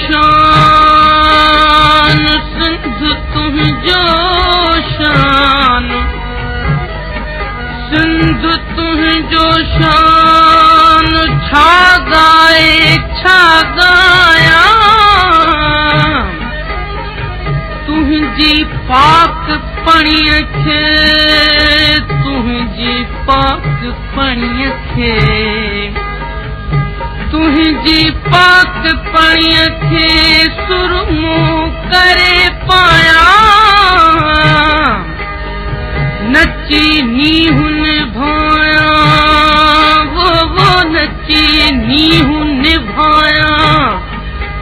شان سنڌ تنهنجو شان سنڌ تنهنجو شان ڇا آهي ڇا ڳايان تنهنجي پاپ پڻيءَ کي تنهنجي پاک پڻيءَ کي تنهنجي پاڪ پڻيءَ کي سرمو ڪري پايا. نچي نيهو نڀايا وو وو نچي نيهو نڀايا.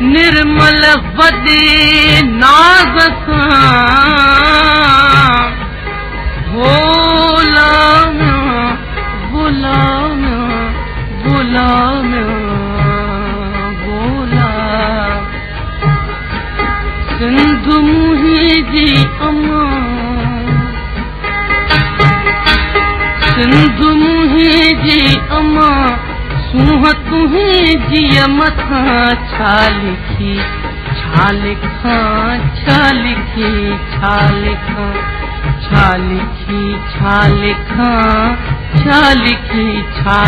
نرمل وڏي ناز سان سنڌ منهنجي اما. سنڌ منهنجي اما سونهن تنهنجي لکي ڇا